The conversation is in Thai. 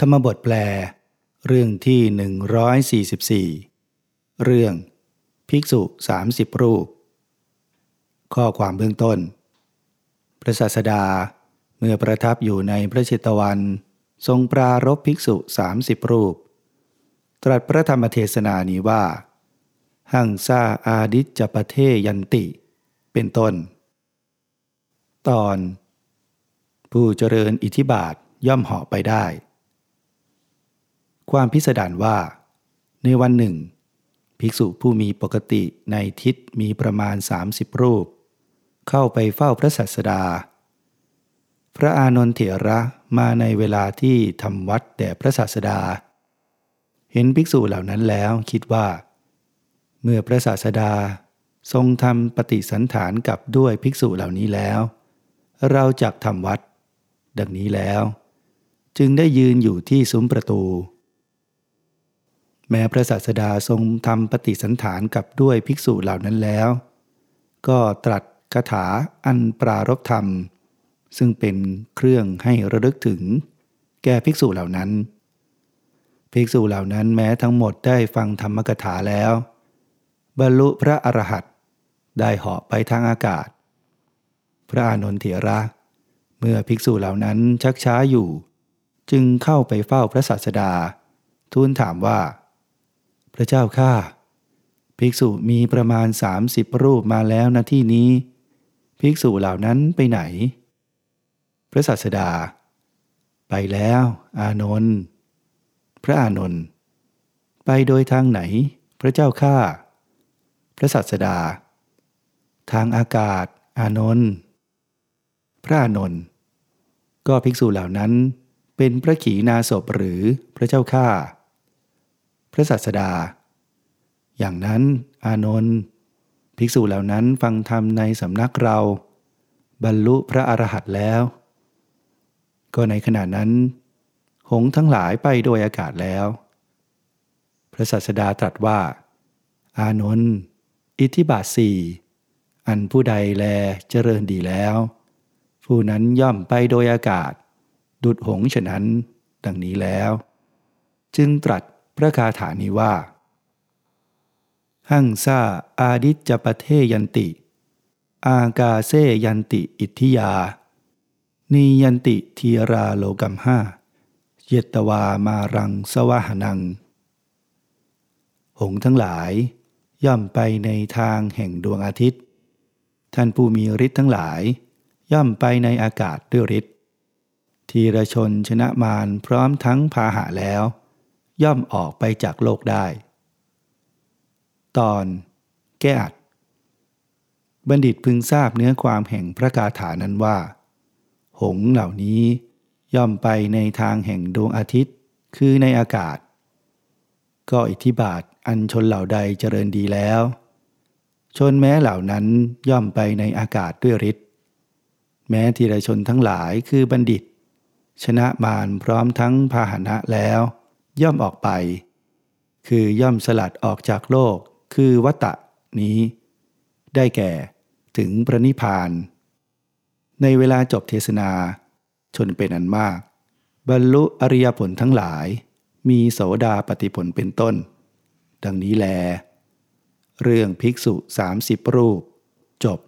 ธรรมบทแปล เรื่องที่ 144 เรื่อง ภิกษุ 30 รูป ข้อความเบื้องต้น พระศาสดาเมื่อประทับอยู่ในพระชิตวัน ทรงปรารบภิกษุ 30 รูป ตรัสพระธรรมเทศนานี้ว่า หังซาอาดิจจปเทยันติ เป็นต้น ตอน ผู้เจริญอิทิบาทย่อมเหาะไปได้ ความพิสดารว่า ในวันหนึ่ง ภิกษุผู้มีปกติในทิศมีประมาณ 30 รูป เข้าไปเฝ้าพระสัสดา พระอานนทเถระมาในเวลาที่ทำวัดแด่พระศาสดา เห็นภิกษุเหล่านั้นแล้วคิดว่า เมื่อพระศาสดาทรงทำปฏิสันฐานกับด้วยภิกษุเหล่านี้แล้ว เราจักทำวัด ดังนี้แล้ว จึงได้ยืนอยู่ที่ซุ้มประตู แม้พระศาสดาทรงทำปฏิสันฐานกับด้วยภิกษุเหล่านั้นแล้ว ก็ตรัสคาถาอันปรารบธรรม ซึ่งเป็นเครื่องให้ระลึกถึง แก่ภิกษุเหล่านั้น ภิกษุเหล่านั้นแม้ทั้งหมดได้ฟังธรรมกถาแล้ว บรรลุพระอรหันต์ได้เหาะไปทางอากาศ พระอานนทเถระ เมื่อภิกษุเหล่านั้นชักช้าอยู่ จึงเข้าไปเฝ้าพระศาสดา ทูลถามว่า พระเจ้าข้าภิกษุมีประมาณสามสิบรูปมาแล้วณที่นี้ ภิกษุเหล่านั้นไปไหน พระสัสดา ไปแล้ว อานนท์พระอานนท์ไปโดยทางไหน พระเจ้าข้าพระสัสดา ทางอากาศ อานนท์พระอานนท์ก็ภิกษุเหล่านั้นเป็นพระขีณาสพหรือพระเจ้าข้า ระสัสดา อย่างนั้นอานนท์ภิกษุเหล่านั้นฟังธรรมในสำนักเรา บรรลุพระอรหันต์แล้ว ก็ในขณะนั้น หงทั้งหลายไปโดยอากาศแล้ว พระสัสดาตรัสว่า อานนท์อิทธิบาทสี่อันผู้ใดแลเจริญดีแล้ว ผู้นั้นย่อมไปโดยอากาศ ดุดหงฉะนั้นดังนี้แล้ว จึงตรัส ระคาถานี้ว่า หังซาอาดิจปเทยันติ อากาเซยันติอิทธิยา นียันติทีราโลกัมห้าเยตวามารังสวะหนัง หงทั้งหลาย ย่อมไปในทางแห่งดวงอาทิตย์ ท่านผู้มีฤทธิ์ทั้งหลาย ย่อมไปในอากาศด้วยฤทธิ์ทีระชนชนะมารพร้อมทั้งพาหะแล้ว ย่อมออกไปจากโลกได้ ตอน แก้อัดบัณฑิตพึงทราบเนื้อความแห่งพระคาถานั้นว่า หงเหล่านี้ย่อมไปในทางแห่งดวงอาทิตย์คือในอากาศ ก็อิทธิบาทอันชนเหล่าใดเจริญดีแล้ว ชนแม้เหล่านั้นย่อมไปในอากาศด้วยฤทธิ์แม้ทีละชนทั้งหลายคือบัณฑิต ชนะมารพร้อมทั้งพาหนะแล้ว ย่อมออกไป คือย่อมสลัดออกจากโลก คือวัตะนี้ ได้แก่ถึงพระนิพพาน ในเวลาจบเทศนา ชนเป็นอันมาก บรรลุอริยผลทั้งหลาย มีโสดาปฏิผลเป็นต้น ดังนี้แล เรื่องภิกษุสามสิบรูป จบ